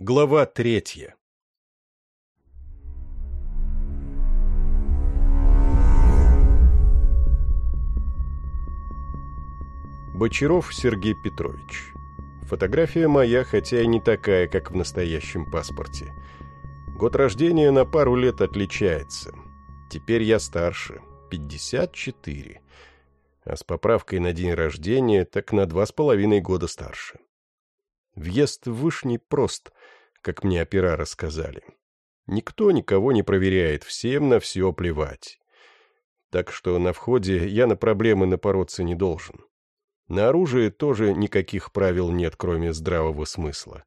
Глава третья Бочаров Сергей Петрович. Фотография моя, хотя и не такая, как в настоящем паспорте. Год рождения на пару лет отличается. Теперь я старше, 54. А с поправкой на день рождения так на два с половиной года старше. Въезд в Вышний прост, как мне опера рассказали. Никто никого не проверяет, всем на все плевать. Так что на входе я на проблемы напороться не должен. На оружие тоже никаких правил нет, кроме здравого смысла.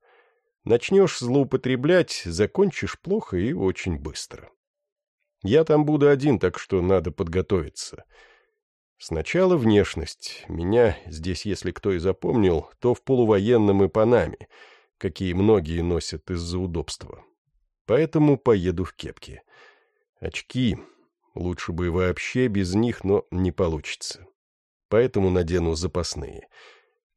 Начнешь злоупотреблять, закончишь плохо и очень быстро. Я там буду один, так что надо подготовиться. Сначала внешность. Меня здесь, если кто и запомнил, то в полувоенном и панаме, какие многие носят из-за удобства. Поэтому поеду в кепке. Очки. Лучше бы вообще без них, но не получится поэтому надену запасные.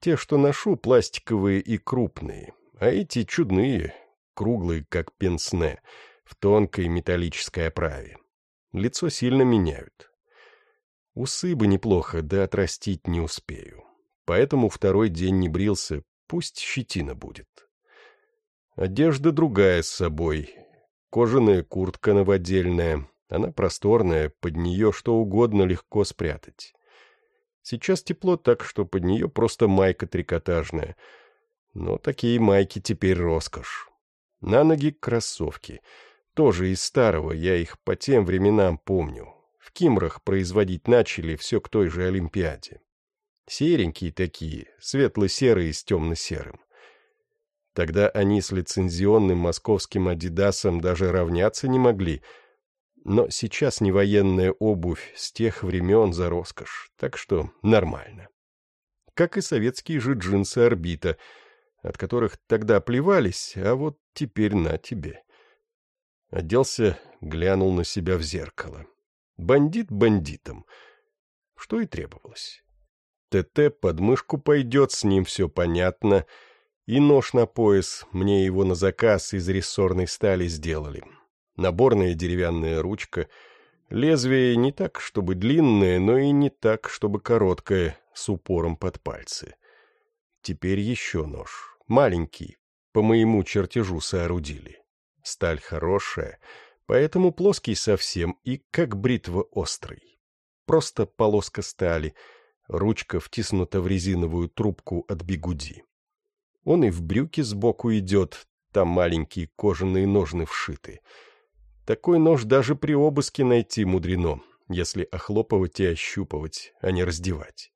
Те, что ношу, пластиковые и крупные, а эти чудные, круглые, как пенсне, в тонкой металлической оправе. Лицо сильно меняют. Усы бы неплохо, да отрастить не успею. Поэтому второй день не брился, пусть щетина будет. Одежда другая с собой. Кожаная куртка новодельная, она просторная, под нее что угодно легко спрятать. Сейчас тепло так, что под нее просто майка трикотажная. Но такие майки теперь роскошь. На ноги кроссовки. Тоже из старого, я их по тем временам помню. В Кимрах производить начали все к той же Олимпиаде. Серенькие такие, светло-серые с темно-серым. Тогда они с лицензионным московским «Адидасом» даже равняться не могли — но сейчас не военная обувь с тех времен за роскошь, так что нормально. Как и советские же джинсы «Орбита», от которых тогда плевались, а вот теперь на тебе. Оделся, глянул на себя в зеркало. Бандит бандитом. Что и требовалось. ТТ под мышку пойдет, с ним все понятно. И нож на пояс, мне его на заказ из рессорной стали сделали наборная деревянная ручка, лезвие не так, чтобы длинное, но и не так, чтобы короткое, с упором под пальцы. Теперь еще нож, маленький, по моему чертежу соорудили. Сталь хорошая, поэтому плоский совсем и как бритва острый. Просто полоска стали, ручка втиснута в резиновую трубку от бигуди. Он и в брюки сбоку идет, там маленькие кожаные ножны вшиты — такой нож даже при обыске найти мудрено, если охлопывать и ощупывать, а не раздевать.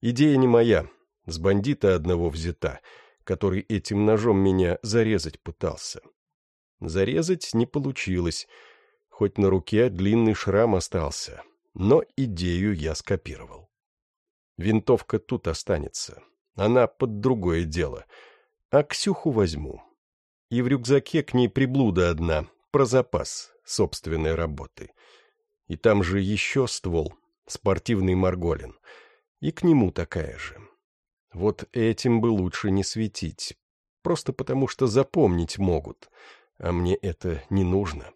Идея не моя, с бандита одного взята, который этим ножом меня зарезать пытался. Зарезать не получилось, хоть на руке длинный шрам остался, но идею я скопировал. Винтовка тут останется, она под другое дело, а Ксюху возьму. И в рюкзаке к ней приблуда одна, про запас собственной работы. И там же еще ствол, спортивный Марголин, и к нему такая же. Вот этим бы лучше не светить, просто потому что запомнить могут, а мне это не нужно.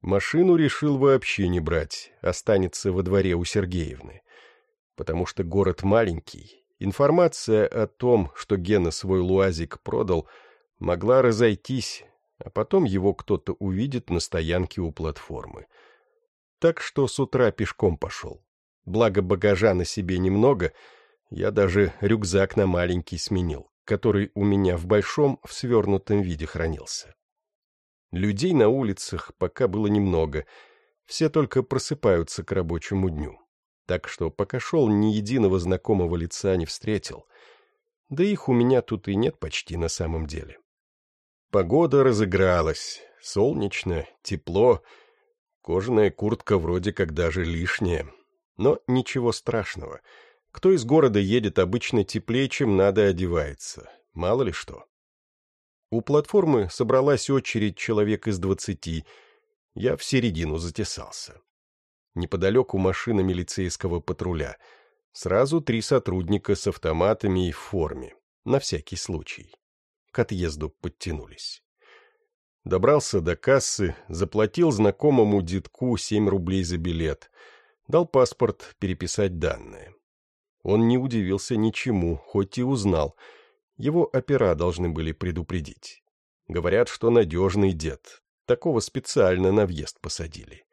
Машину решил вообще не брать, останется во дворе у Сергеевны, потому что город маленький, информация о том, что Гена свой луазик продал, могла разойтись, а потом его кто-то увидит на стоянке у платформы. Так что с утра пешком пошел. Благо багажа на себе немного, я даже рюкзак на маленький сменил, который у меня в большом в свернутом виде хранился. Людей на улицах пока было немного, все только просыпаются к рабочему дню. Так что пока шел, ни единого знакомого лица не встретил. Да их у меня тут и нет почти на самом деле. Погода разыгралась. Солнечно, тепло. Кожаная куртка вроде как даже лишняя. Но ничего страшного. Кто из города едет обычно теплее, чем надо одевается. Мало ли что. У платформы собралась очередь человек из двадцати. Я в середину затесался. Неподалеку машина милицейского патруля. Сразу три сотрудника с автоматами и в форме. На всякий случай. к отъезду подтянулись. Добрался до кассы, заплатил знакомому детку 7 рублей за билет, дал паспорт переписать данные. Он не удивился ничему, хоть и узнал. Его опера должны были предупредить. Говорят, что надежный дед. Такого специально на въезд посадили.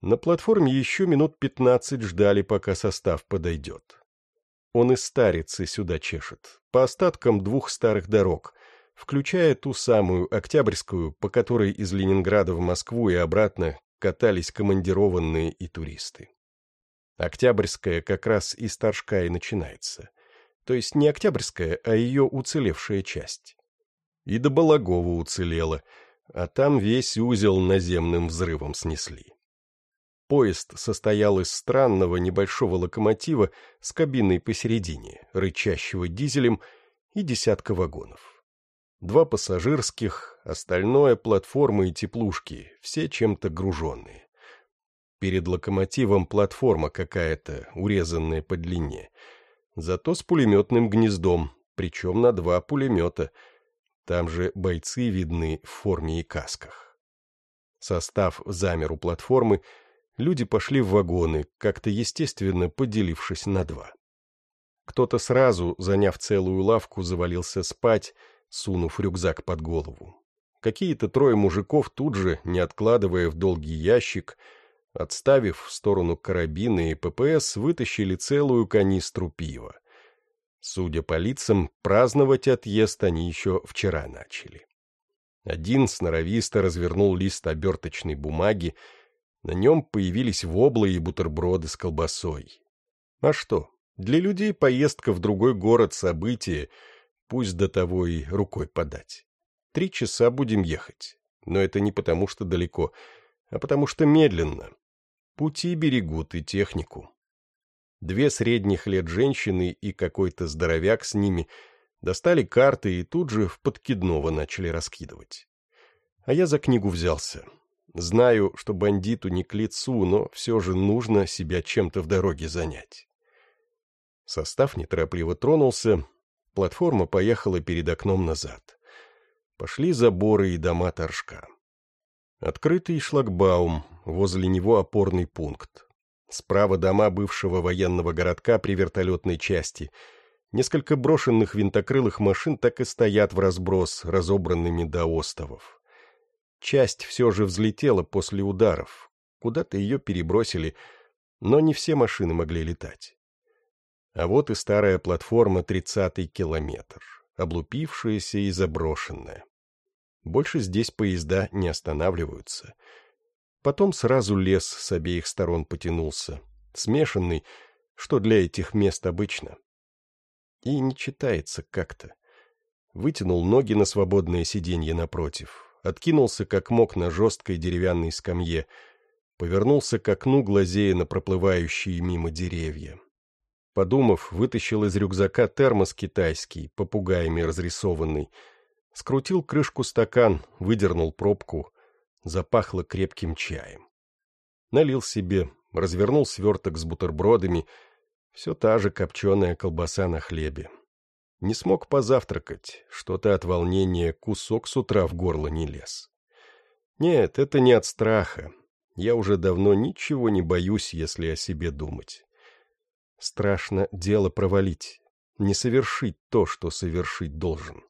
На платформе еще минут пятнадцать ждали, пока состав подойдет. Он из старицы сюда чешет, по остаткам двух старых дорог, включая ту самую Октябрьскую, по которой из Ленинграда в Москву и обратно катались командированные и туристы. Октябрьская как раз из Торжка и начинается. То есть не Октябрьская, а ее уцелевшая часть. И до Балагова уцелела, а там весь узел наземным взрывом снесли. Поезд состоял из странного небольшого локомотива с кабиной посередине, рычащего дизелем, и десятка вагонов. Два пассажирских, остальное — платформы и теплушки, все чем-то груженные. Перед локомотивом платформа какая-то, урезанная по длине. Зато с пулеметным гнездом, причем на два пулемета. Там же бойцы видны в форме и касках. Состав замер у платформы, люди пошли в вагоны, как-то естественно поделившись на два. Кто-то сразу, заняв целую лавку, завалился спать, сунув рюкзак под голову. Какие-то трое мужиков тут же, не откладывая в долгий ящик, Отставив в сторону карабины и ППС, вытащили целую канистру пива. Судя по лицам, праздновать отъезд они еще вчера начали. Один сноровисто развернул лист оберточной бумаги, на нем появились воблы и бутерброды с колбасой. А что, для людей поездка в другой город — событие, пусть до того и рукой подать. Три часа будем ехать, но это не потому, что далеко, а потому что медленно, Пути берегут и технику. Две средних лет женщины и какой-то здоровяк с ними достали карты и тут же в подкидного начали раскидывать. А я за книгу взялся. Знаю, что бандиту не к лицу, но все же нужно себя чем-то в дороге занять. Состав неторопливо тронулся, платформа поехала перед окном назад. Пошли заборы и дома торжка. Открытый шлагбаум, возле него опорный пункт. Справа дома бывшего военного городка при вертолетной части. Несколько брошенных винтокрылых машин так и стоят в разброс, разобранными до остовов. Часть все же взлетела после ударов. Куда-то ее перебросили, но не все машины могли летать. А вот и старая платформа «Тридцатый километр», облупившаяся и заброшенная. Больше здесь поезда не останавливаются. Потом сразу лес с обеих сторон потянулся, смешанный, что для этих мест обычно. И не читается как-то. Вытянул ноги на свободное сиденье напротив, откинулся как мог на жесткой деревянной скамье, повернулся к окну, глазея на проплывающие мимо деревья. Подумав, вытащил из рюкзака термос китайский, попугаями разрисованный, Скрутил крышку стакан, выдернул пробку. Запахло крепким чаем. Налил себе, развернул сверток с бутербродами. Все та же копченая колбаса на хлебе. Не смог позавтракать, что-то от волнения кусок с утра в горло не лез. Нет, это не от страха. Я уже давно ничего не боюсь, если о себе думать. Страшно дело провалить, не совершить то, что совершить должен.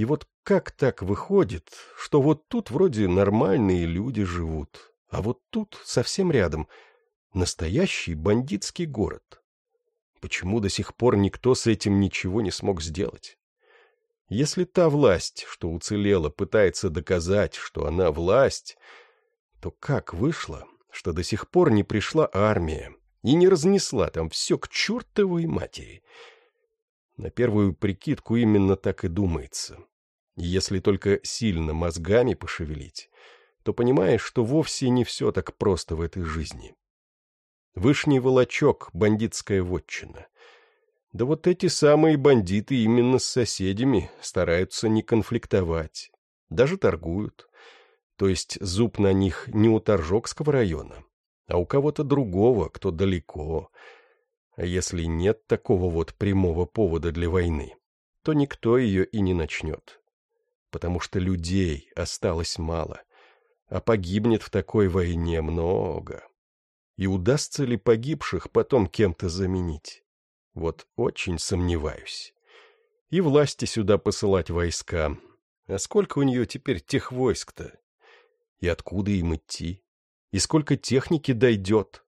И вот как так выходит, что вот тут вроде нормальные люди живут, а вот тут, совсем рядом, настоящий бандитский город? Почему до сих пор никто с этим ничего не смог сделать? Если та власть, что уцелела, пытается доказать, что она власть, то как вышло, что до сих пор не пришла армия и не разнесла там все к чертовой матери — на первую прикидку именно так и думается. Если только сильно мозгами пошевелить, то понимаешь, что вовсе не все так просто в этой жизни. Вышний волочок — бандитская вотчина. Да вот эти самые бандиты именно с соседями стараются не конфликтовать. Даже торгуют. То есть зуб на них не у Торжокского района, а у кого-то другого, кто далеко — а если нет такого вот прямого повода для войны, то никто ее и не начнет. Потому что людей осталось мало, а погибнет в такой войне много. И удастся ли погибших потом кем-то заменить? Вот очень сомневаюсь. И власти сюда посылать войска. А сколько у нее теперь тех войск-то? И откуда им идти? И сколько техники дойдет?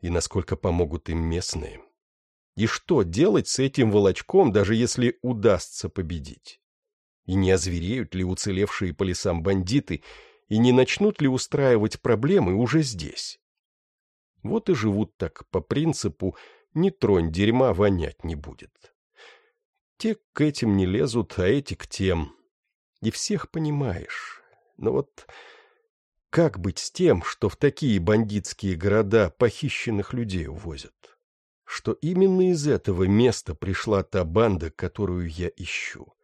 И насколько помогут им местные? И что делать с этим волочком, даже если удастся победить? И не озвереют ли уцелевшие по лесам бандиты, и не начнут ли устраивать проблемы уже здесь? Вот и живут так по принципу «не тронь дерьма, вонять не будет». Те к этим не лезут, а эти к тем. И всех понимаешь. Но вот как быть с тем, что в такие бандитские города похищенных людей увозят? Что именно из этого места пришла та банда, которую я ищу?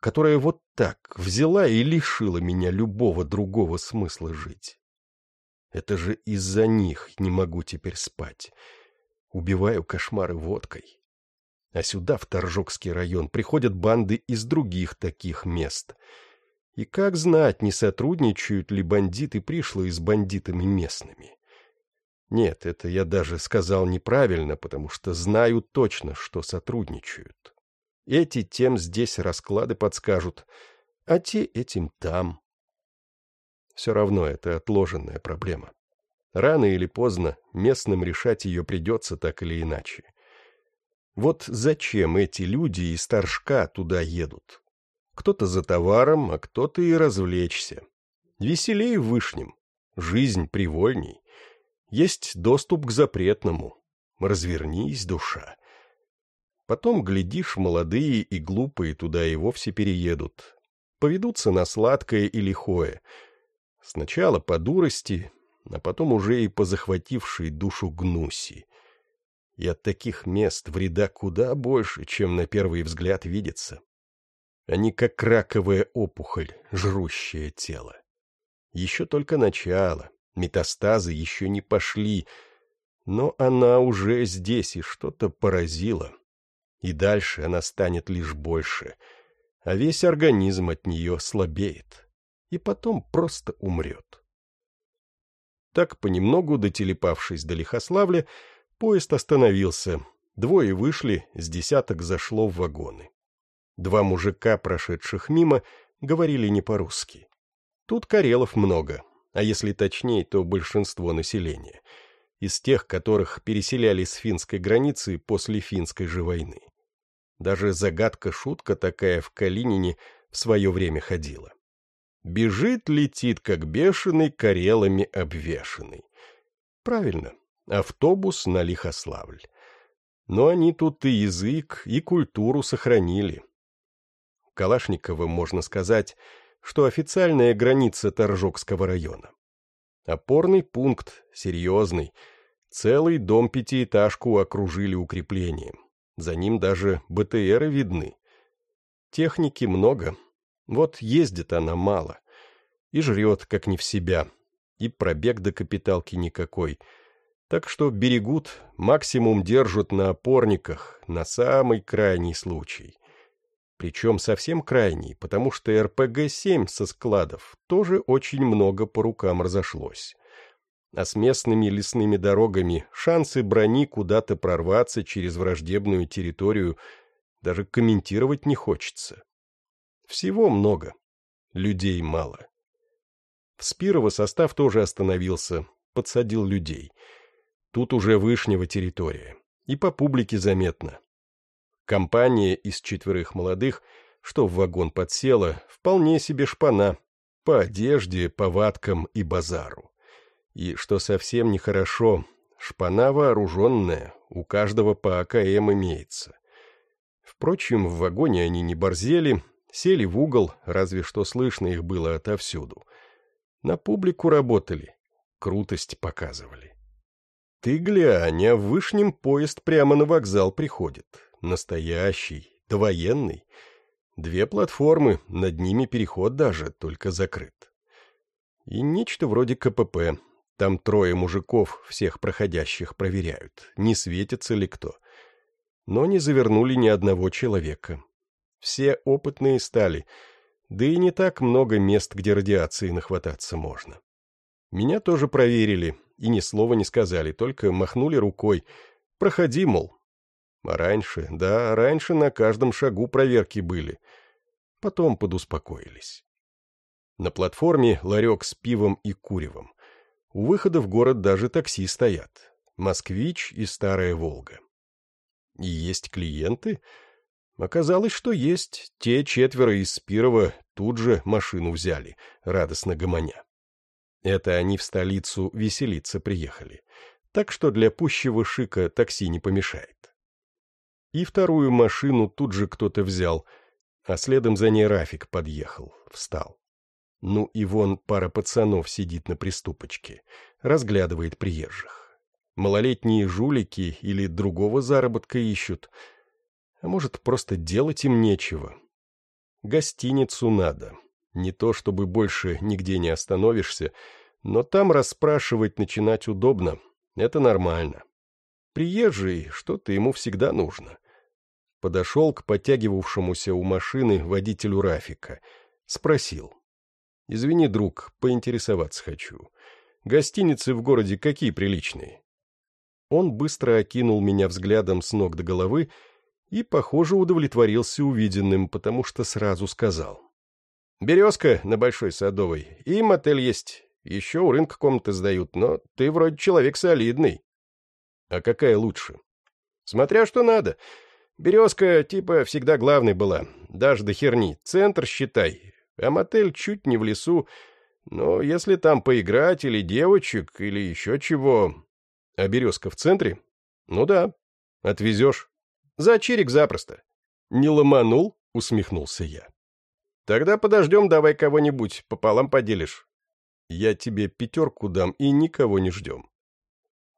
Которая вот так взяла и лишила меня любого другого смысла жить. Это же из-за них не могу теперь спать. Убиваю кошмары водкой. А сюда, в Торжокский район, приходят банды из других таких мест. И как знать, не сотрудничают ли бандиты пришлые с бандитами местными? Нет, это я даже сказал неправильно, потому что знаю точно, что сотрудничают. Эти тем здесь расклады подскажут, а те этим там. Все равно это отложенная проблема. Рано или поздно местным решать ее придется так или иначе. Вот зачем эти люди из Торжка туда едут? Кто-то за товаром, а кто-то и развлечься. Веселей в Вышнем. Жизнь привольней. Есть доступ к запретному. Развернись, душа. Потом, глядишь, молодые и глупые туда и вовсе переедут. Поведутся на сладкое и лихое — Сначала по дурости, а потом уже и по захватившей душу гнуси. И от таких мест вреда куда больше, чем на первый взгляд видится. Они как раковая опухоль, жрущее тело. Еще только начало, метастазы еще не пошли, но она уже здесь и что-то поразила. И дальше она станет лишь больше, а весь организм от нее слабеет и потом просто умрет. Так, понемногу дотелепавшись до Лихославля, поезд остановился, двое вышли, с десяток зашло в вагоны. Два мужика, прошедших мимо, говорили не по-русски. Тут карелов много, а если точнее, то большинство населения, из тех, которых переселяли с финской границы после финской же войны. Даже загадка-шутка такая в Калинине в свое время ходила. Бежит, летит, как бешеный, карелами обвешанный. Правильно, автобус на Лихославль. Но они тут и язык, и культуру сохранили. Калашниковым можно сказать, что официальная граница Торжокского района. Опорный пункт, серьезный. Целый дом-пятиэтажку окружили укреплением. За ним даже БТРы видны. Техники много, вот ездит она мало. И жрет, как не в себя. И пробег до капиталки никакой. Так что берегут, максимум держат на опорниках, на самый крайний случай. Причем совсем крайний, потому что РПГ-7 со складов тоже очень много по рукам разошлось. А с местными лесными дорогами шансы брони куда-то прорваться через враждебную территорию даже комментировать не хочется. Всего много. Людей мало. В Спирово состав тоже остановился, подсадил людей. Тут уже вышнего территория. И по публике заметно. Компания из четверых молодых, что в вагон подсела, вполне себе шпана. По одежде, повадкам и базару. И, что совсем нехорошо, шпана вооруженная, у каждого по АКМ имеется. Впрочем, в вагоне они не борзели, Сели в угол, разве что слышно их было отовсюду. На публику работали, крутость показывали. Ты глянь, а в Вышнем поезд прямо на вокзал приходит. Настоящий, довоенный. Две платформы, над ними переход даже, только закрыт. И нечто вроде КПП. Там трое мужиков всех проходящих проверяют, не светится ли кто. Но не завернули ни одного человека. Все опытные стали, да и не так много мест, где радиации нахвататься можно. Меня тоже проверили, и ни слова не сказали, только махнули рукой. Проходи, мол. А раньше, да, раньше на каждом шагу проверки были. Потом подуспокоились. На платформе ларек с пивом и куревом. У выхода в город даже такси стоят. «Москвич» и «Старая Волга». И есть клиенты? Оказалось, что есть. Те четверо из Спирова тут же машину взяли, радостно гомоня. Это они в столицу веселиться приехали. Так что для пущего шика такси не помешает. И вторую машину тут же кто-то взял, а следом за ней Рафик подъехал, встал. Ну и вон пара пацанов сидит на приступочке, разглядывает приезжих. Малолетние жулики или другого заработка ищут. А может, просто делать им нечего. Гостиницу надо. Не то, чтобы больше нигде не остановишься, но там расспрашивать начинать удобно. Это нормально. Приезжий, что-то ему всегда нужно. Подошел к подтягивавшемуся у машины водителю Рафика. Спросил. «Извини, друг, поинтересоваться хочу. Гостиницы в городе какие приличные?» Он быстро окинул меня взглядом с ног до головы и, похоже, удовлетворился увиденным, потому что сразу сказал. «Березка на Большой Садовой, и мотель есть. Еще у рынка комнаты сдают, но ты вроде человек солидный». «А какая лучше?» «Смотря что надо. Березка, типа, всегда главной была. Даже до херни. Центр, считай. А мотель чуть не в лесу. Но если там поиграть или девочек, или еще чего... А березка в центре? Ну да. Отвезешь. За чирик запросто. Не ломанул? Усмехнулся я. Тогда подождем, давай кого-нибудь, пополам поделишь. Я тебе пятерку дам и никого не ждем.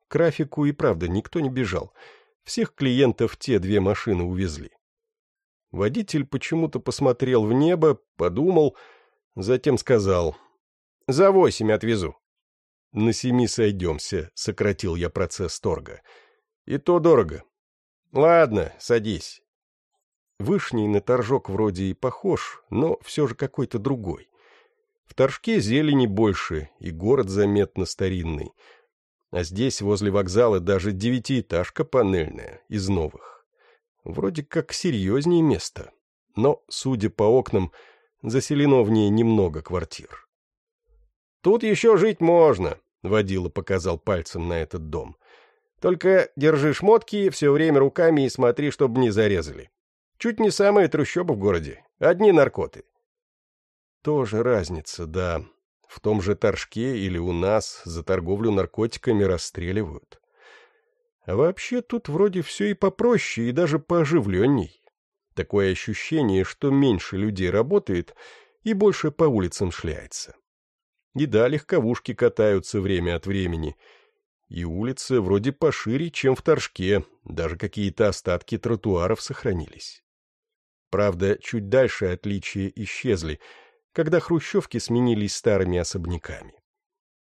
К Рафику и правда никто не бежал. Всех клиентов те две машины увезли. Водитель почему-то посмотрел в небо, подумал, затем сказал «За восемь отвезу». «На семи сойдемся», — сократил я процесс торга. «И то дорого». «Ладно, садись». Вышний на торжок вроде и похож, но все же какой-то другой. В торжке зелени больше, и город заметно старинный — а здесь, возле вокзала, даже девятиэтажка панельная, из новых. Вроде как серьезнее место. Но, судя по окнам, заселено в ней немного квартир. «Тут еще жить можно», — водила показал пальцем на этот дом. «Только держи шмотки все время руками и смотри, чтобы не зарезали. Чуть не самые трущобы в городе. Одни наркоты». «Тоже разница, да. В том же Торжке или у нас за торговлю наркотиками расстреливают. А вообще тут вроде все и попроще, и даже пооживленней. Такое ощущение, что меньше людей работает и больше по улицам шляется. И да, легковушки катаются время от времени. И улицы вроде пошире, чем в Торжке, даже какие-то остатки тротуаров сохранились. Правда, чуть дальше отличия исчезли — когда хрущевки сменились старыми особняками.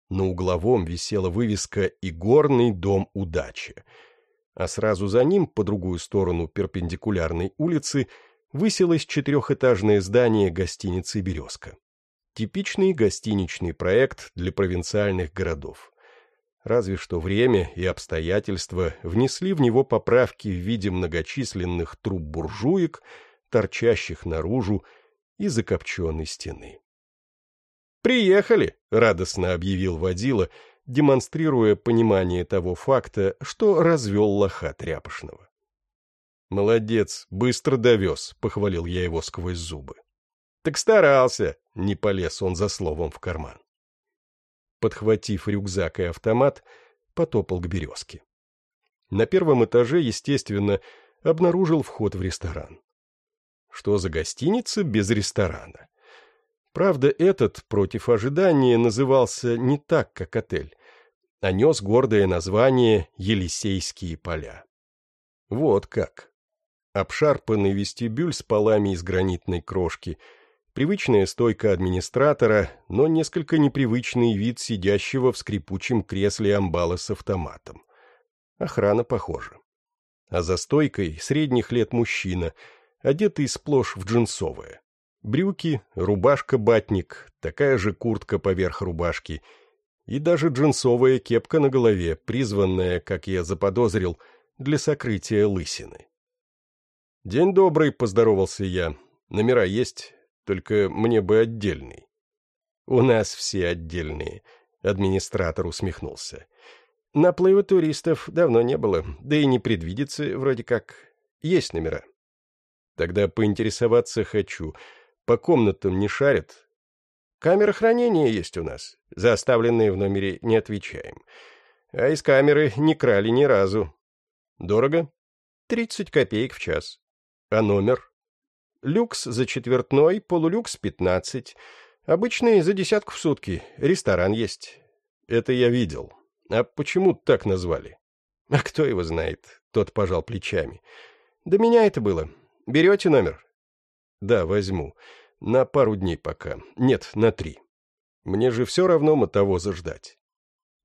На угловом висела вывеска «Игорный дом удачи», а сразу за ним, по другую сторону перпендикулярной улицы, высилось четырехэтажное здание гостиницы «Березка». Типичный гостиничный проект для провинциальных городов. Разве что время и обстоятельства внесли в него поправки в виде многочисленных труб буржуек, торчащих наружу, и закопченной стены. «Приехали!» — радостно объявил водила, демонстрируя понимание того факта, что развел лоха тряпошного. «Молодец, быстро довез», — похвалил я его сквозь зубы. «Так старался!» — не полез он за словом в карман. Подхватив рюкзак и автомат, потопал к березке. На первом этаже, естественно, обнаружил вход в ресторан. Что за гостиница без ресторана? Правда, этот, против ожидания, назывался не так, как отель, а нес гордое название «Елисейские поля». Вот как. Обшарпанный вестибюль с полами из гранитной крошки, привычная стойка администратора, но несколько непривычный вид сидящего в скрипучем кресле амбала с автоматом. Охрана похожа. А за стойкой средних лет мужчина — одетый сплошь в джинсовое. Брюки, рубашка-батник, такая же куртка поверх рубашки и даже джинсовая кепка на голове, призванная, как я заподозрил, для сокрытия лысины. «День добрый», — поздоровался я. «Номера есть, только мне бы отдельный». «У нас все отдельные», — администратор усмехнулся. «Наплыва туристов давно не было, да и не предвидится вроде как. Есть номера». «Тогда поинтересоваться хочу. По комнатам не шарят?» «Камера хранения есть у нас. За оставленные в номере не отвечаем. А из камеры не крали ни разу». «Дорого?» «Тридцать копеек в час». «А номер?» «Люкс за четвертной, полулюкс пятнадцать». Обычные за десятку в сутки. Ресторан есть. Это я видел. А почему так назвали? А кто его знает? Тот пожал плечами. До меня это было. Берете номер? Да, возьму. На пару дней пока. Нет, на три. Мне же все равно мотовоза ждать.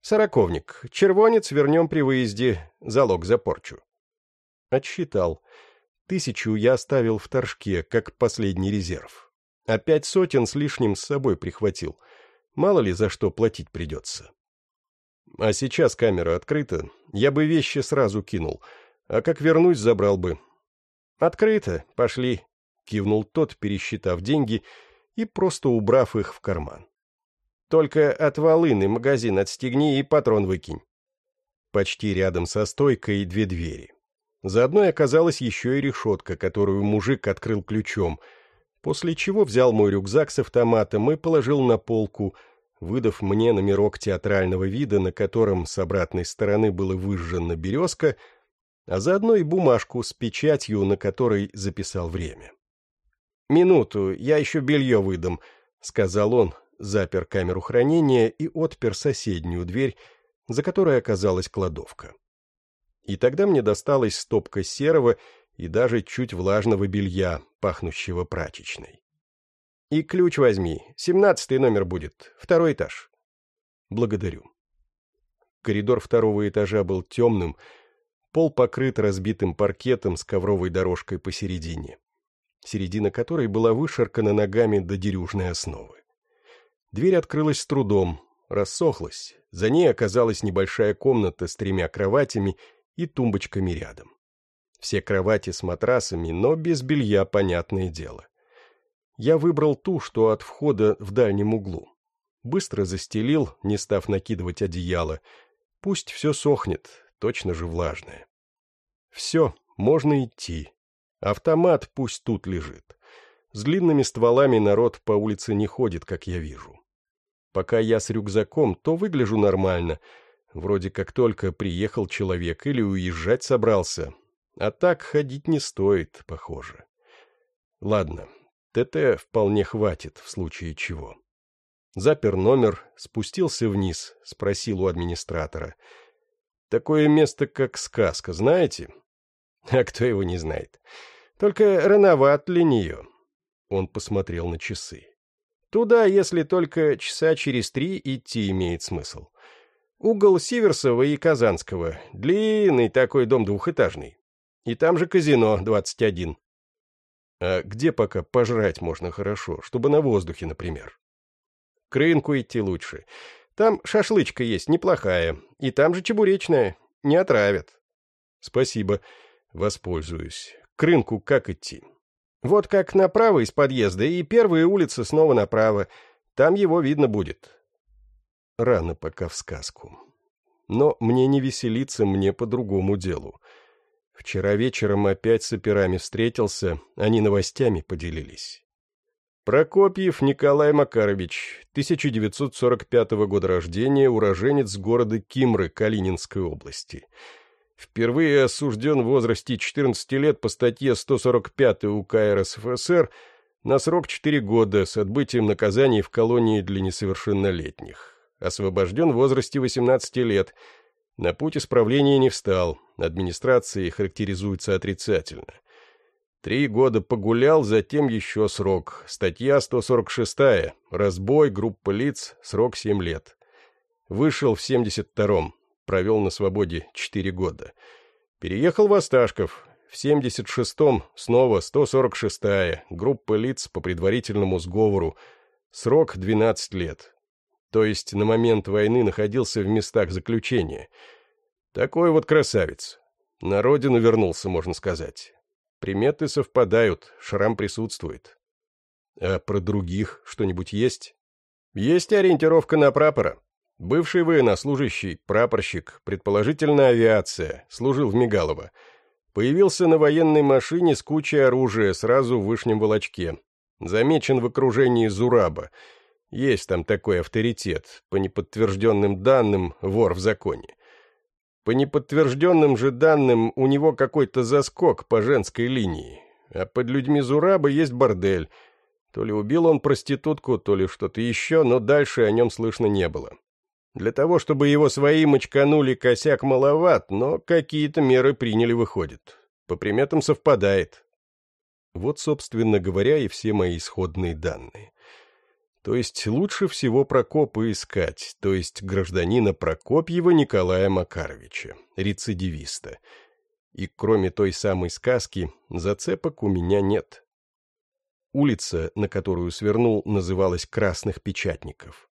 Сороковник. Червонец вернем при выезде. Залог за порчу. Отсчитал. Тысячу я оставил в торжке, как последний резерв. А пять сотен с лишним с собой прихватил. Мало ли за что платить придется. А сейчас камера открыта, я бы вещи сразу кинул, а как вернусь, забрал бы. «Открыто, пошли», — кивнул тот, пересчитав деньги и просто убрав их в карман. «Только от волыны магазин отстегни и патрон выкинь». Почти рядом со стойкой две двери. За одной оказалась еще и решетка, которую мужик открыл ключом — после чего взял мой рюкзак с автоматом и положил на полку, выдав мне номерок театрального вида, на котором с обратной стороны было выжжена березка, а заодно и бумажку с печатью, на которой записал время. «Минуту, я еще белье выдам», — сказал он, запер камеру хранения и отпер соседнюю дверь, за которой оказалась кладовка. И тогда мне досталась стопка серого и даже чуть влажного белья, пахнущего прачечной. «И ключ возьми. Семнадцатый номер будет. Второй этаж». «Благодарю». Коридор второго этажа был темным, пол покрыт разбитым паркетом с ковровой дорожкой посередине, середина которой была вышаркана ногами до дерюжной основы. Дверь открылась с трудом, рассохлась, за ней оказалась небольшая комната с тремя кроватями и тумбочками рядом. Все кровати с матрасами, но без белья, понятное дело. Я выбрал ту, что от входа в дальнем углу. Быстро застелил, не став накидывать одеяло. Пусть все сохнет, точно же влажное. Все, можно идти. Автомат пусть тут лежит. С длинными стволами народ по улице не ходит, как я вижу. Пока я с рюкзаком, то выгляжу нормально. Вроде как только приехал человек или уезжать собрался, а так ходить не стоит, похоже. Ладно, ТТ вполне хватит, в случае чего. Запер номер, спустился вниз, спросил у администратора. «Такое место, как сказка, знаете?» «А кто его не знает? Только рановат для нее». Он посмотрел на часы. «Туда, если только часа через три идти имеет смысл. Угол Сиверсова и Казанского. Длинный такой дом двухэтажный. И там же казино 21. А где пока пожрать можно хорошо, чтобы на воздухе, например? К рынку идти лучше. Там шашлычка есть, неплохая. И там же чебуречная. Не отравят. Спасибо. Воспользуюсь. К рынку как идти? Вот как направо из подъезда, и первая улица снова направо. Там его видно будет. Рано пока в сказку. Но мне не веселиться, мне по другому делу. Вчера вечером опять с операми встретился, они новостями поделились. Прокопьев Николай Макарович, 1945 года рождения, уроженец города Кимры Калининской области. Впервые осужден в возрасте 14 лет по статье 145 УК РСФСР на срок 4 года с отбытием наказаний в колонии для несовершеннолетних. Освобожден в возрасте 18 лет – на путь исправления не встал, администрации характеризуется отрицательно. Три года погулял, затем еще срок. Статья 146 «Разбой, группа лиц, срок 7 лет». Вышел в 72-м, провел на свободе 4 года. Переехал в Осташков. В 76-м снова 146-я, группа лиц по предварительному сговору, срок 12 лет. То есть на момент войны находился в местах заключения. Такой вот красавец. На родину вернулся, можно сказать. Приметы совпадают, шрам присутствует. А про других что-нибудь есть? Есть ориентировка на прапора. Бывший военнослужащий, прапорщик, предположительно авиация, служил в Мигалово. Появился на военной машине с кучей оружия сразу в Вышнем Волочке. Замечен в окружении Зураба. Есть там такой авторитет, по неподтвержденным данным, вор в законе. По неподтвержденным же данным, у него какой-то заскок по женской линии. А под людьми Зураба есть бордель. То ли убил он проститутку, то ли что-то еще, но дальше о нем слышно не было. Для того, чтобы его свои мочканули, косяк маловат, но какие-то меры приняли, выходит. По приметам совпадает. Вот, собственно говоря, и все мои исходные данные. То есть лучше всего Прокопа искать, то есть гражданина Прокопьева Николая Макаровича, рецидивиста. И кроме той самой сказки, зацепок у меня нет. Улица, на которую свернул, называлась Красных Печатников,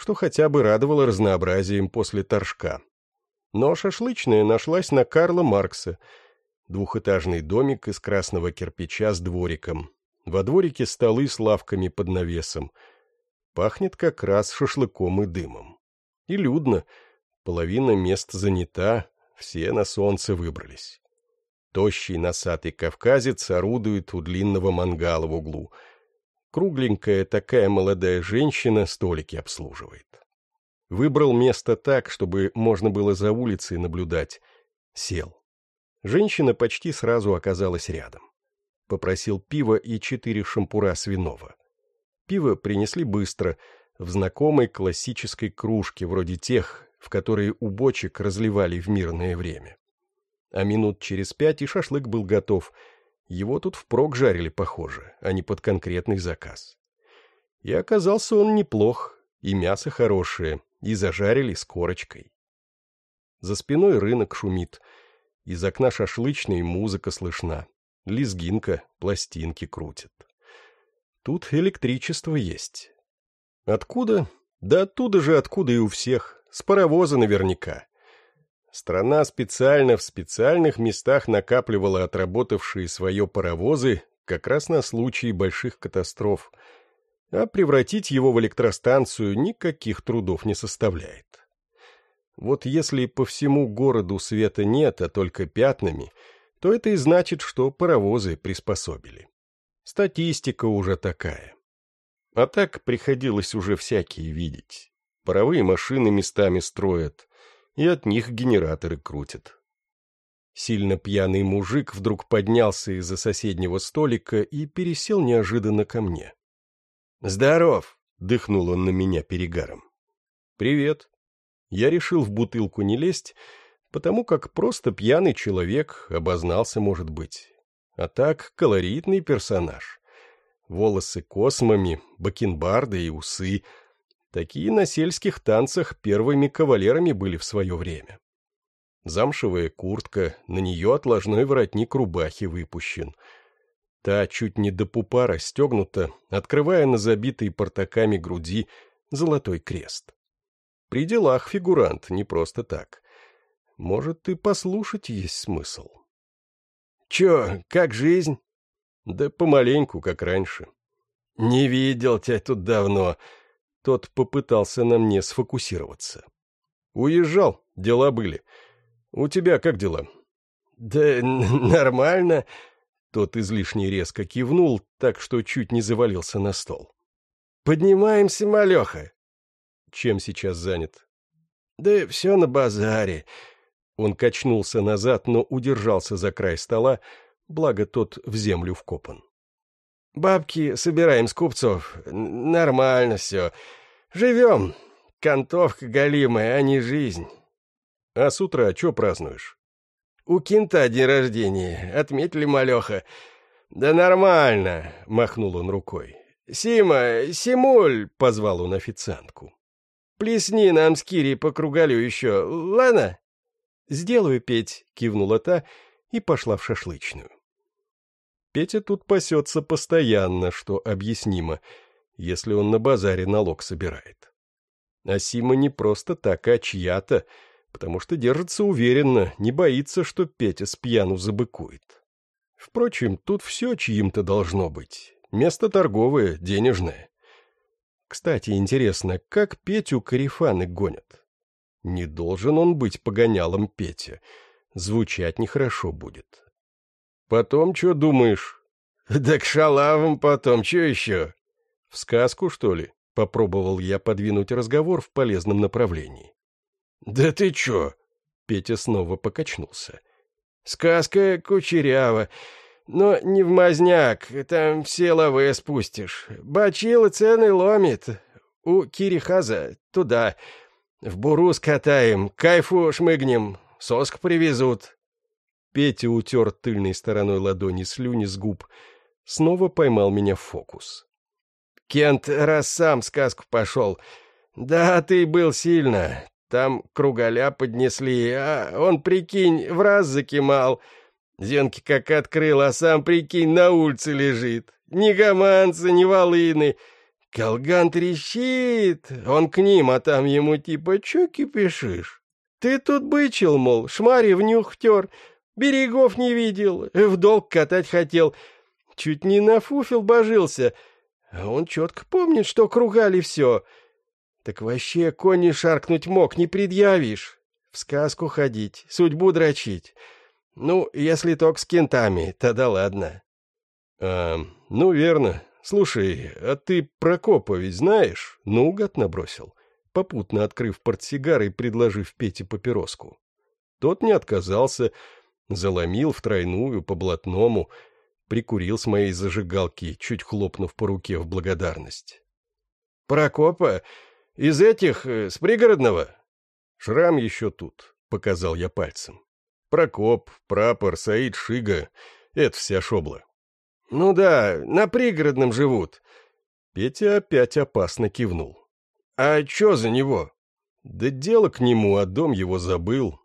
что хотя бы радовало разнообразием после торжка. Но шашлычная нашлась на Карла Маркса, двухэтажный домик из красного кирпича с двориком. Во дворике столы с лавками под навесом — Пахнет как раз шашлыком и дымом. И людно. Половина мест занята, все на солнце выбрались. Тощий носатый кавказец орудует у длинного мангала в углу. Кругленькая такая молодая женщина столики обслуживает. Выбрал место так, чтобы можно было за улицей наблюдать. Сел. Женщина почти сразу оказалась рядом. Попросил пива и четыре шампура свиного. Пиво принесли быстро, в знакомой классической кружке, вроде тех, в которые у бочек разливали в мирное время. А минут через пять и шашлык был готов. Его тут впрок жарили, похоже, а не под конкретный заказ. И оказался он неплох, и мясо хорошее, и зажарили с корочкой. За спиной рынок шумит, из окна шашлычной музыка слышна, лезгинка пластинки крутит. Тут электричество есть. Откуда? Да оттуда же, откуда и у всех. С паровоза наверняка. Страна специально в специальных местах накапливала отработавшие свое паровозы как раз на случай больших катастроф, а превратить его в электростанцию никаких трудов не составляет. Вот если по всему городу света нет, а только пятнами, то это и значит, что паровозы приспособили. Статистика уже такая. А так приходилось уже всякие видеть. Паровые машины местами строят, и от них генераторы крутят. Сильно пьяный мужик вдруг поднялся из-за соседнего столика и пересел неожиданно ко мне. «Здоров!» — дыхнул он на меня перегаром. «Привет!» Я решил в бутылку не лезть, потому как просто пьяный человек обознался, может быть. А так колоритный персонаж. Волосы космами, бакенбарды и усы. Такие на сельских танцах первыми кавалерами были в свое время. Замшевая куртка, на нее отложной воротник рубахи выпущен. Та чуть не до пупа расстегнута, открывая на забитой портаками груди золотой крест. При делах фигурант не просто так. Может, и послушать есть смысл. Чё, как жизнь? Да помаленьку, как раньше. Не видел тебя тут давно. Тот попытался на мне сфокусироваться. Уезжал, дела были. У тебя как дела? Да нормально. Тот излишне резко кивнул, так что чуть не завалился на стол. Поднимаемся, малеха. Чем сейчас занят? Да все на базаре. Он качнулся назад, но удержался за край стола, благо тот в землю вкопан. «Бабки собираем с купцов. Нормально все. Живем. Кантовка голимая, а не жизнь». «А с утра что празднуешь?» «У кента день рождения. Отметили малеха». «Да нормально», — махнул он рукой. «Сима, Симуль!» — позвал он официантку. «Плесни нам с Кири по кругалю еще, ладно?» «Сделаю, Петь», — кивнула та и пошла в шашлычную. Петя тут пасется постоянно, что объяснимо, если он на базаре налог собирает. А Сима не просто так, а чья-то, потому что держится уверенно, не боится, что Петя с пьяну забыкует. Впрочем, тут все чьим-то должно быть. Место торговое, денежное. Кстати, интересно, как Петю карифаны гонят? Не должен он быть погонялом Петя. Звучать нехорошо будет. Потом что думаешь? Да к шалавам потом, что еще? В сказку, что ли? Попробовал я подвинуть разговор в полезном направлении. Да ты чё? Петя снова покачнулся. Сказка кучерява, но не в мазняк, там все лавы спустишь. Бачила цены ломит. У Кирихаза туда. В буру скатаем, кайфу шмыгнем, соск привезут. Петя утер тыльной стороной ладони слюни с губ. Снова поймал меня в фокус. Кент раз сам сказку пошел. Да, ты был сильно. Там кругаля поднесли, а он, прикинь, в раз закимал. Зенки как открыл, а сам, прикинь, на улице лежит. Ни гаманца, ни волыны. Колган трещит. Он к ним, а там ему типа, чё кипишишь? Ты тут бычил, мол, шмари в нюх втер, берегов не видел, в долг катать хотел. Чуть не на фуфел божился. А он четко помнит, что кругали все — так вообще кони шаркнуть мог, не предъявишь. В сказку ходить, судьбу дрочить. Ну, если только с кентами, тогда ладно. А, ну, верно. Слушай, а ты Прокопа ведь знаешь? Наугад набросил, попутно открыв портсигар и предложив Пете папироску. Тот не отказался, заломил в тройную по блатному, прикурил с моей зажигалки, чуть хлопнув по руке в благодарность. «Прокопа? Из этих, э, с пригородного? Шрам еще тут, показал я пальцем. Прокоп, прапор, Саид Шига — это вся шобла. Ну да, на пригородном живут. Петя опять опасно кивнул. А чё за него? Да дело к нему, а дом его забыл.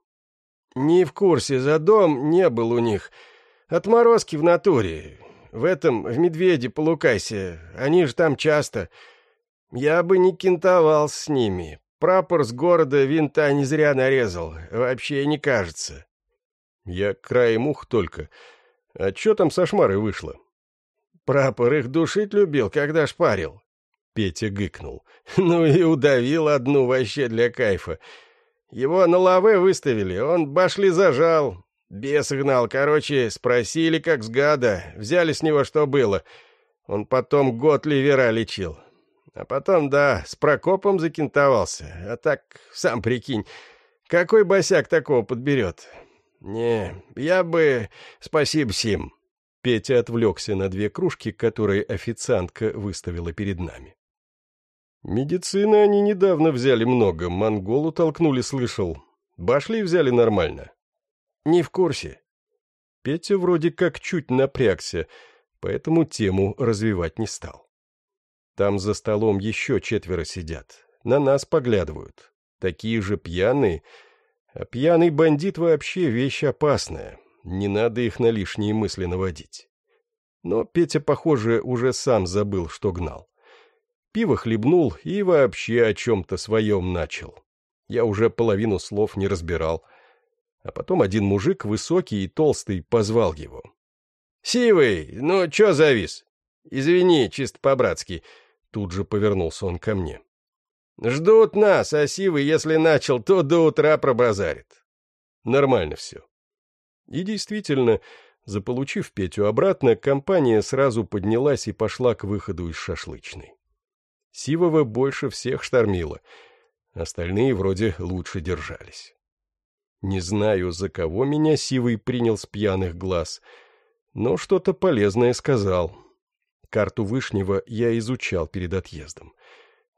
Не в курсе, за дом не был у них. Отморозки в натуре. В этом, в Медведе, полукайся. Они же там часто. Я бы не кентовал с ними. Прапор с города винта не зря нарезал. Вообще не кажется. Я краем ух только. А что там со шмарой вышло? Прапор их душить любил, когда шпарил. Петя гыкнул. Ну и удавил одну вообще для кайфа. Его на лаве выставили, он башли зажал. Бес гнал, короче, спросили, как с гада, взяли с него, что было. Он потом год ливера лечил. А потом, да, с Прокопом закинтовался. А так, сам прикинь, какой босяк такого подберет? Не, я бы... Спасибо, Сим. Петя отвлекся на две кружки, которые официантка выставила перед нами. Медицины они недавно взяли много, монголу толкнули, слышал. Башли взяли нормально. Не в курсе. Петя вроде как чуть напрягся, поэтому тему развивать не стал. Там за столом еще четверо сидят. На нас поглядывают. Такие же пьяные. А пьяный бандит вообще вещь опасная. Не надо их на лишние мысли наводить. Но Петя, похоже, уже сам забыл, что гнал. Пиво хлебнул и вообще о чем-то своем начал. Я уже половину слов не разбирал. А потом один мужик, высокий и толстый, позвал его. «Сивый, ну чё завис? Извини, чисто по-братски». Тут же повернулся он ко мне. «Ждут нас, а Сивы, если начал, то до утра пробазарит». Нормально все. И действительно, заполучив Петю обратно, компания сразу поднялась и пошла к выходу из шашлычной. Сивова больше всех штормила, остальные вроде лучше держались. Не знаю, за кого меня Сивый принял с пьяных глаз, но что-то полезное сказал, Карту Вышнего я изучал перед отъездом.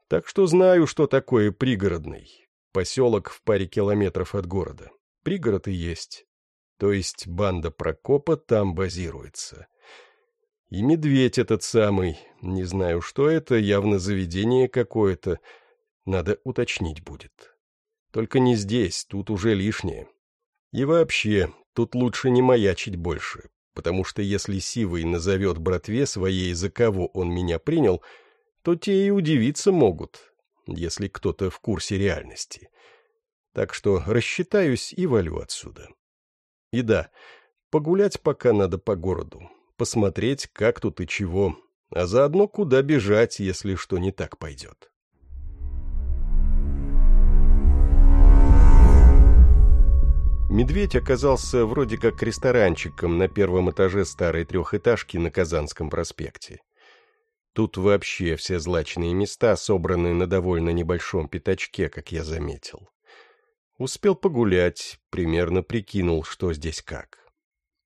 Так что знаю, что такое пригородный. Поселок в паре километров от города. Пригород и есть. То есть банда Прокопа там базируется. И медведь этот самый, не знаю, что это, явно заведение какое-то. Надо уточнить будет. Только не здесь, тут уже лишнее. И вообще, тут лучше не маячить больше, потому что если Сивый назовет братве своей, за кого он меня принял, то те и удивиться могут, если кто-то в курсе реальности. Так что рассчитаюсь и валю отсюда. И да, погулять пока надо по городу, посмотреть, как тут и чего, а заодно куда бежать, если что не так пойдет. Медведь оказался вроде как ресторанчиком на первом этаже старой трехэтажки на Казанском проспекте. Тут вообще все злачные места собраны на довольно небольшом пятачке, как я заметил. Успел погулять, примерно прикинул, что здесь как.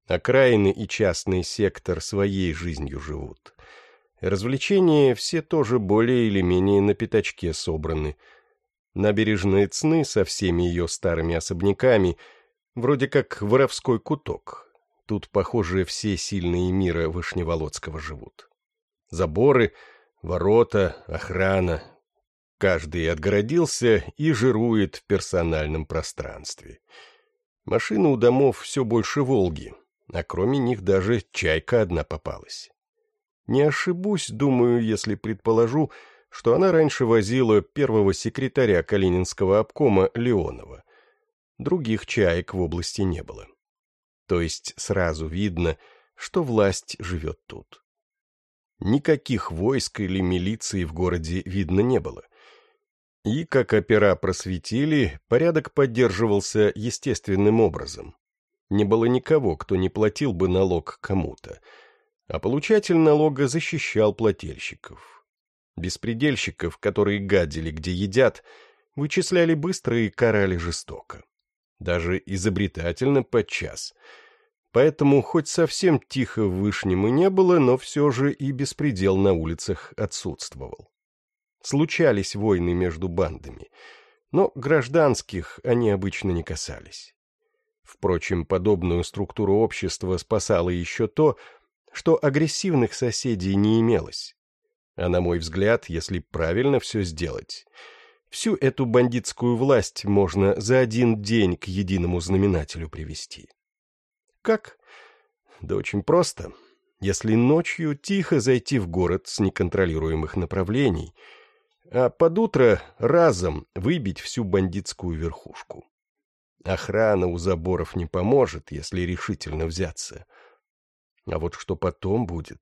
Окраины и частный сектор своей жизнью живут. Развлечения все тоже более или менее на пятачке собраны. Набережные Цны со всеми ее старыми особняками — Вроде как воровской куток. Тут, похоже, все сильные мира Вышневолодского живут. Заборы, ворота, охрана. Каждый отгородился и жирует в персональном пространстве. Машины у домов все больше «Волги», а кроме них даже «Чайка» одна попалась. Не ошибусь, думаю, если предположу, что она раньше возила первого секретаря Калининского обкома Леонова — других чаек в области не было. То есть сразу видно, что власть живет тут. Никаких войск или милиции в городе видно не было. И, как опера просветили, порядок поддерживался естественным образом. Не было никого, кто не платил бы налог кому-то, а получатель налога защищал плательщиков. Беспредельщиков, которые гадили, где едят, вычисляли быстро и карали жестоко даже изобретательно подчас. Поэтому хоть совсем тихо в Вышнем и не было, но все же и беспредел на улицах отсутствовал. Случались войны между бандами, но гражданских они обычно не касались. Впрочем, подобную структуру общества спасало еще то, что агрессивных соседей не имелось. А на мой взгляд, если правильно все сделать, Всю эту бандитскую власть можно за один день к единому знаменателю привести. Как? Да очень просто. Если ночью тихо зайти в город с неконтролируемых направлений, а под утро разом выбить всю бандитскую верхушку. Охрана у заборов не поможет, если решительно взяться. А вот что потом будет,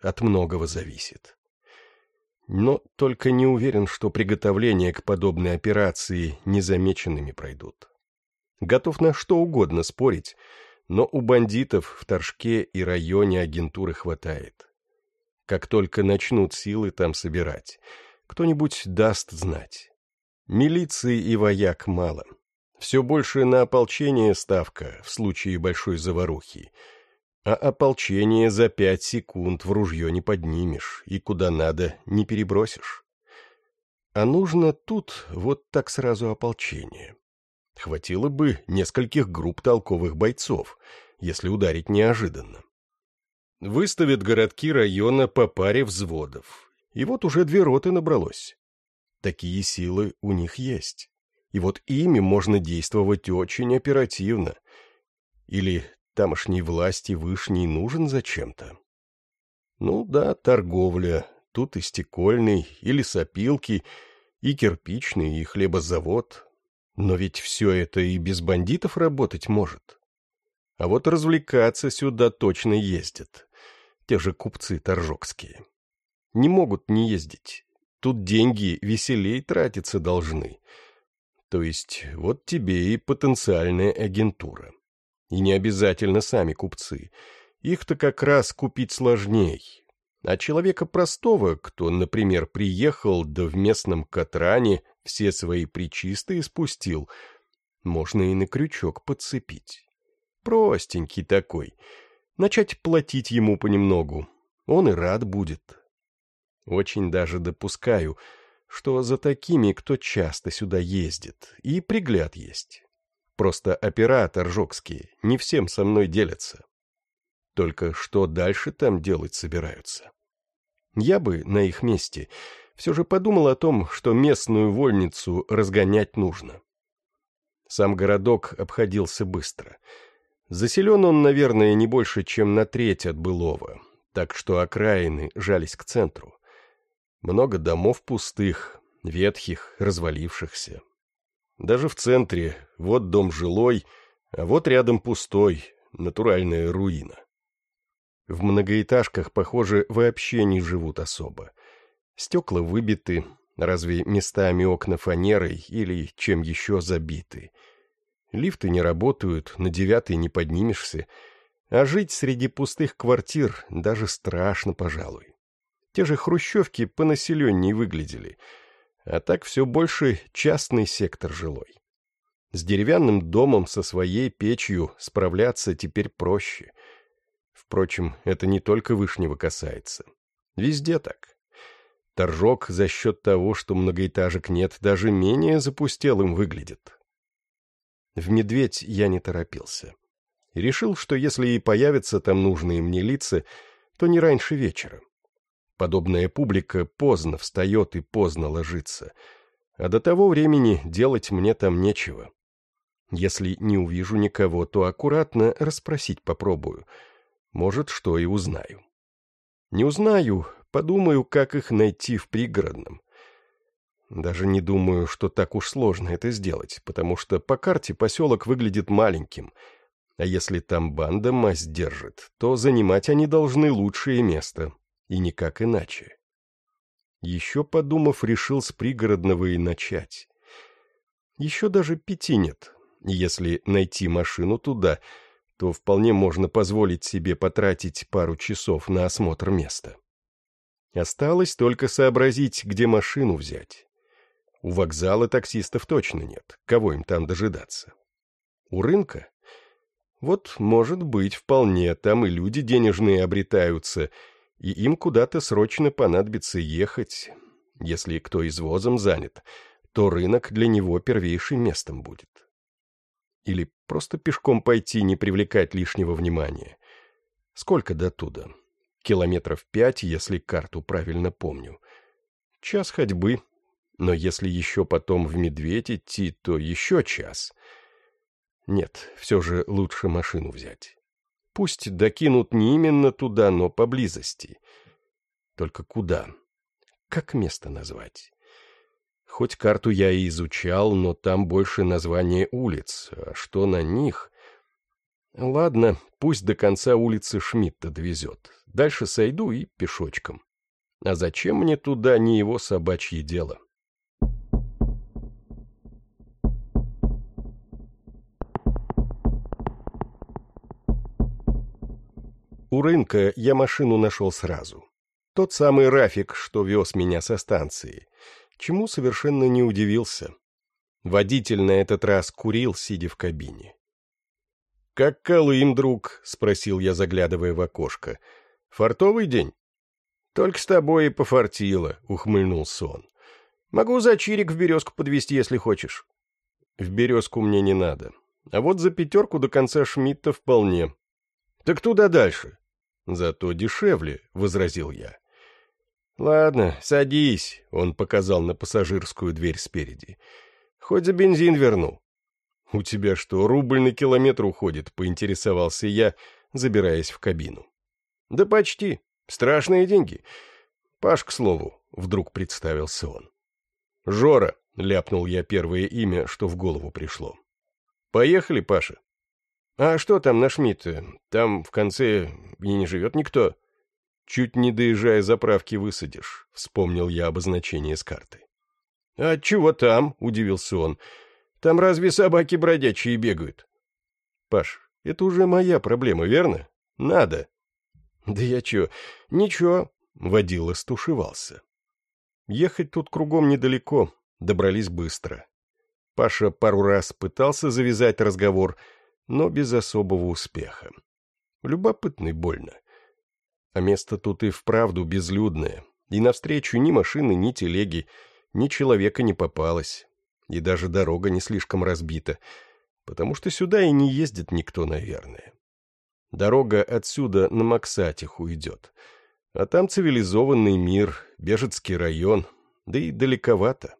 от многого зависит. Но только не уверен, что приготовления к подобной операции незамеченными пройдут. Готов на что угодно спорить, но у бандитов в Торжке и районе агентуры хватает. Как только начнут силы там собирать, кто-нибудь даст знать. Милиции и вояк мало. Все больше на ополчение ставка в случае большой заварухи — а ополчение за пять секунд в ружье не поднимешь и куда надо не перебросишь. А нужно тут вот так сразу ополчение. Хватило бы нескольких групп толковых бойцов, если ударить неожиданно. Выставят городки района по паре взводов, и вот уже две роты набралось. Такие силы у них есть, и вот ими можно действовать очень оперативно. Или тамошней власти вышней нужен зачем-то. Ну да, торговля, тут и стекольный, и лесопилки, и кирпичный, и хлебозавод. Но ведь все это и без бандитов работать может. А вот развлекаться сюда точно ездят. Те же купцы торжокские. Не могут не ездить. Тут деньги веселей тратиться должны. То есть вот тебе и потенциальная агентура. И не обязательно сами купцы. Их-то как раз купить сложней. А человека простого, кто, например, приехал, да в местном Катране все свои причистые спустил, можно и на крючок подцепить. Простенький такой. Начать платить ему понемногу. Он и рад будет. Очень даже допускаю, что за такими, кто часто сюда ездит, и пригляд есть. Просто оператор Жокский не всем со мной делятся. Только что дальше там делать собираются? Я бы на их месте все же подумал о том, что местную вольницу разгонять нужно. Сам городок обходился быстро. Заселен он, наверное, не больше, чем на треть от былого, так что окраины жались к центру. Много домов пустых, ветхих, развалившихся. Даже в центре вот дом жилой, а вот рядом пустой, натуральная руина. В многоэтажках, похоже, вообще не живут особо. Стекла выбиты, разве местами окна фанерой или чем еще забиты. Лифты не работают, на девятый не поднимешься, а жить среди пустых квартир даже страшно, пожалуй. Те же хрущевки понаселеннее выглядели, а так все больше частный сектор жилой. С деревянным домом со своей печью справляться теперь проще. Впрочем, это не только Вышнего касается. Везде так. Торжок за счет того, что многоэтажек нет, даже менее запустелым выглядит. В «Медведь» я не торопился. Решил, что если и появятся там нужные мне лица, то не раньше вечера. Подобная публика поздно встает и поздно ложится, а до того времени делать мне там нечего. Если не увижу никого, то аккуратно расспросить попробую. Может, что и узнаю. Не узнаю, подумаю, как их найти в пригородном. Даже не думаю, что так уж сложно это сделать, потому что по карте поселок выглядит маленьким, а если там банда масть держит, то занимать они должны лучшее место, и никак иначе. Еще подумав, решил с пригородного и начать. Еще даже пяти нет. Если найти машину туда, то вполне можно позволить себе потратить пару часов на осмотр места. Осталось только сообразить, где машину взять. У вокзала таксистов точно нет. Кого им там дожидаться? У рынка? Вот, может быть, вполне. Там и люди денежные обретаются, и им куда-то срочно понадобится ехать. Если кто извозом занят, то рынок для него первейшим местом будет. Или просто пешком пойти, не привлекать лишнего внимания. Сколько до туда? Километров пять, если карту правильно помню. Час ходьбы, но если еще потом в медведь идти, то еще час. Нет, все же лучше машину взять. Пусть докинут не именно туда, но поблизости. Только куда? Как место назвать? Хоть карту я и изучал, но там больше название улиц, а что на них? Ладно, пусть до конца улицы Шмидта довезет. Дальше сойду и пешочком. А зачем мне туда не его собачье дело? У рынка я машину нашел сразу. Тот самый Рафик, что вез меня со станции. Чему совершенно не удивился. Водитель на этот раз курил, сидя в кабине. «Как Колым, друг?» — спросил я, заглядывая в окошко. «Фартовый день?» «Только с тобой и пофартило», — ухмыльнулся он. «Могу за чирик в березку подвести, если хочешь». «В березку мне не надо. А вот за пятерку до конца Шмидта вполне». «Так туда дальше. «Зато дешевле», — возразил я. «Ладно, садись», — он показал на пассажирскую дверь спереди. «Хоть за бензин верну». «У тебя что, рубль на километр уходит?» — поинтересовался я, забираясь в кабину. «Да почти. Страшные деньги. Паш, к слову», — вдруг представился он. «Жора», — ляпнул я первое имя, что в голову пришло. «Поехали, Паша». «А что там на Шмидте? Там в конце и не живет никто?» «Чуть не доезжая заправки высадишь», — вспомнил я обозначение с карты. «А чего там?» — удивился он. «Там разве собаки бродячие бегают?» «Паш, это уже моя проблема, верно? Надо». «Да я чё? Ничего», — водила стушевался. Ехать тут кругом недалеко, добрались быстро. Паша пару раз пытался завязать разговор — но без особого успеха. Любопытно и больно. А место тут и вправду безлюдное, и навстречу ни машины, ни телеги, ни человека не попалось, и даже дорога не слишком разбита, потому что сюда и не ездит никто, наверное. Дорога отсюда на Максатиху идет, а там цивилизованный мир, Бежецкий район, да и далековато.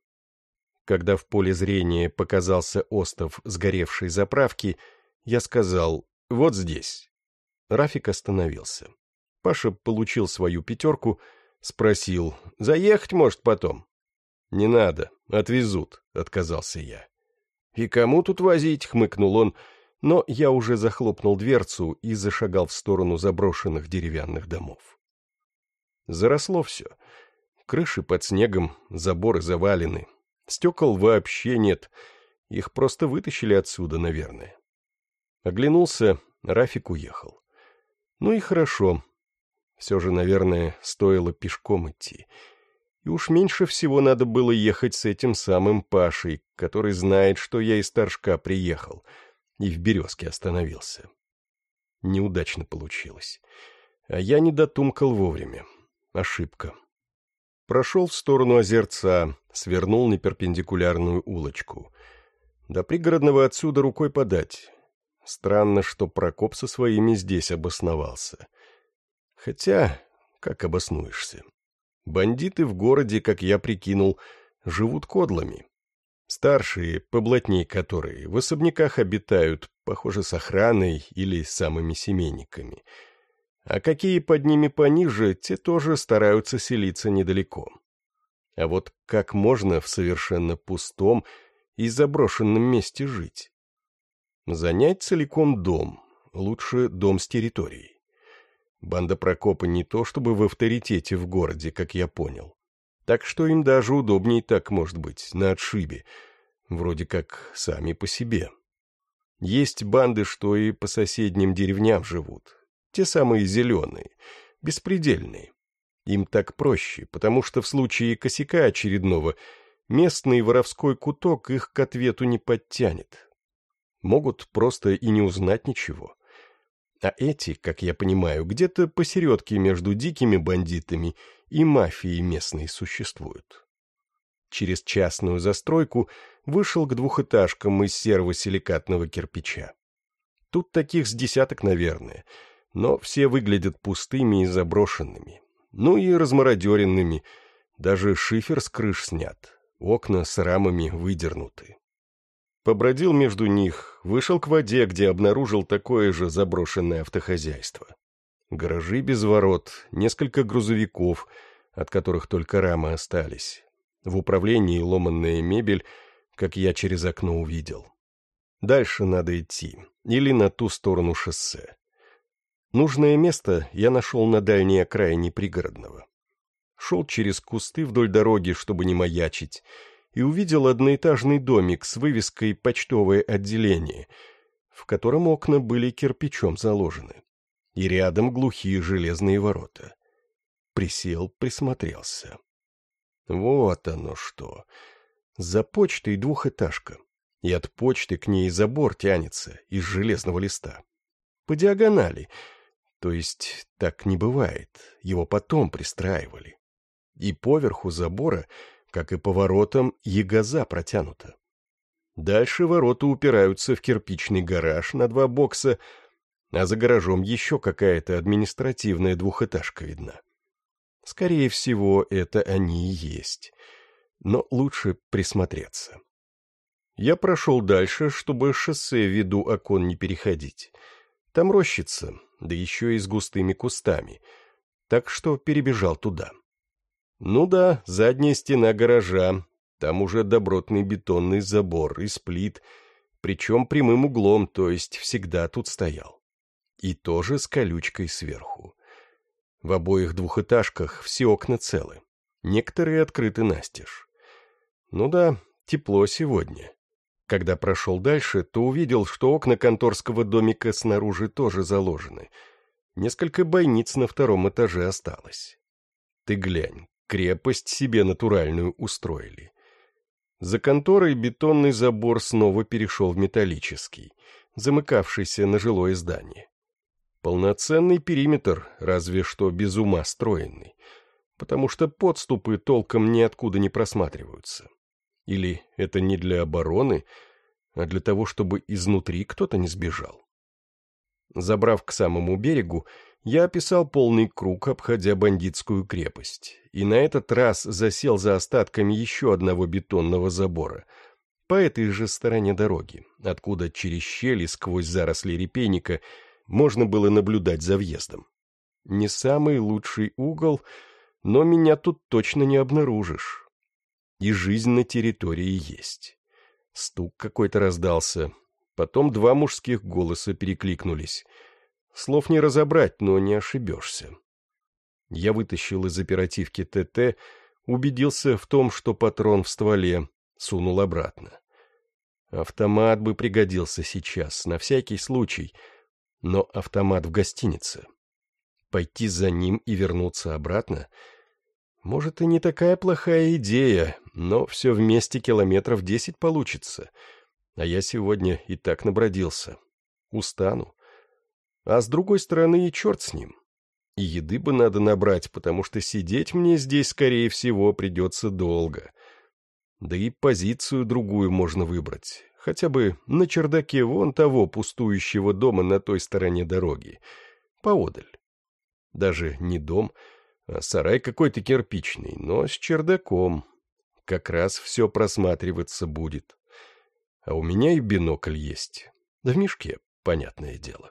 Когда в поле зрения показался остов сгоревшей заправки — я сказал вот здесь». Рафик остановился. Паша получил свою пятерку, спросил, «Заехать, может, потом?» «Не надо, отвезут», — отказался я. «И кому тут возить?» — хмыкнул он, но я уже захлопнул дверцу и зашагал в сторону заброшенных деревянных домов. Заросло все. Крыши под снегом, заборы завалены. Стекол вообще нет. Их просто вытащили отсюда, наверное. Оглянулся, Рафик уехал. Ну и хорошо. Все же, наверное, стоило пешком идти. И уж меньше всего надо было ехать с этим самым Пашей, который знает, что я из Торжка приехал, и в «Березке» остановился. Неудачно получилось. А я не дотумкал вовремя. Ошибка. Прошел в сторону озерца, свернул на перпендикулярную улочку. До пригородного отсюда рукой подать. Странно, что Прокоп со своими здесь обосновался. Хотя, как обоснуешься? Бандиты в городе, как я прикинул, живут кодлами. Старшие, поблатней которые, в особняках обитают, похоже, с охраной или самыми семейниками — а какие под ними пониже, те тоже стараются селиться недалеко. А вот как можно в совершенно пустом и заброшенном месте жить? Занять целиком дом, лучше дом с территорией. Банда Прокопа не то чтобы в авторитете в городе, как я понял. Так что им даже удобней так, может быть, на отшибе. Вроде как сами по себе. Есть банды, что и по соседним деревням живут, те самые зеленые, беспредельные. Им так проще, потому что в случае косяка очередного местный воровской куток их к ответу не подтянет. Могут просто и не узнать ничего. А эти, как я понимаю, где-то посередке между дикими бандитами и мафией местной существуют. Через частную застройку вышел к двухэтажкам из серого силикатного кирпича. Тут таких с десяток, наверное — но все выглядят пустыми и заброшенными. Ну и размародеренными. Даже шифер с крыш снят. Окна с рамами выдернуты. Побродил между них, вышел к воде, где обнаружил такое же заброшенное автохозяйство. Гаражи без ворот, несколько грузовиков, от которых только рамы остались. В управлении ломанная мебель, как я через окно увидел. Дальше надо идти, или на ту сторону шоссе. Нужное место я нашел на дальней окраине пригородного. Шел через кусты вдоль дороги, чтобы не маячить, и увидел одноэтажный домик с вывеской «Почтовое отделение», в котором окна были кирпичом заложены, и рядом глухие железные ворота. Присел, присмотрелся. Вот оно что. За почтой двухэтажка, и от почты к ней забор тянется из железного листа. По диагонали — то есть так не бывает, его потом пристраивали. И поверху забора, как и по воротам, ягоза протянута. Дальше ворота упираются в кирпичный гараж на два бокса, а за гаражом еще какая-то административная двухэтажка видна. Скорее всего, это они и есть. Но лучше присмотреться. Я прошел дальше, чтобы шоссе в виду окон не переходить. Там рощица, да еще и с густыми кустами, так что перебежал туда. Ну да, задняя стена гаража, там уже добротный бетонный забор и сплит, причем прямым углом, то есть всегда тут стоял. И тоже с колючкой сверху. В обоих двухэтажках все окна целы, некоторые открыты настежь. Ну да, тепло сегодня. Когда прошел дальше, то увидел, что окна конторского домика снаружи тоже заложены. Несколько бойниц на втором этаже осталось. Ты глянь, крепость себе натуральную устроили. За конторой бетонный забор снова перешел в металлический, замыкавшийся на жилое здание. Полноценный периметр, разве что без ума стройный, потому что подступы толком ниоткуда не просматриваются. Или это не для обороны, а для того, чтобы изнутри кто-то не сбежал? Забрав к самому берегу, я описал полный круг, обходя бандитскую крепость, и на этот раз засел за остатками еще одного бетонного забора. по этой же стороне дороги, откуда через щели сквозь заросли репейника можно было наблюдать за въездом. Не самый лучший угол, но меня тут точно не обнаружишь. И жизнь на территории есть. Стук какой-то раздался. Потом два мужских голоса перекликнулись. Слов не разобрать, но не ошибешься. Я вытащил из оперативки ТТ, убедился в том, что патрон в стволе, сунул обратно. Автомат бы пригодился сейчас, на всякий случай, но автомат в гостинице. Пойти за ним и вернуться обратно? Может, и не такая плохая идея, но все вместе километров десять получится. А я сегодня и так набродился. Устану. А с другой стороны, и черт с ним. И еды бы надо набрать, потому что сидеть мне здесь, скорее всего, придется долго. Да и позицию другую можно выбрать. Хотя бы на чердаке вон того пустующего дома на той стороне дороги. Поодаль. Даже не дом, а сарай какой-то кирпичный, но с чердаком. Как раз все просматриваться будет. А у меня и бинокль есть. Да в мешке, понятное дело.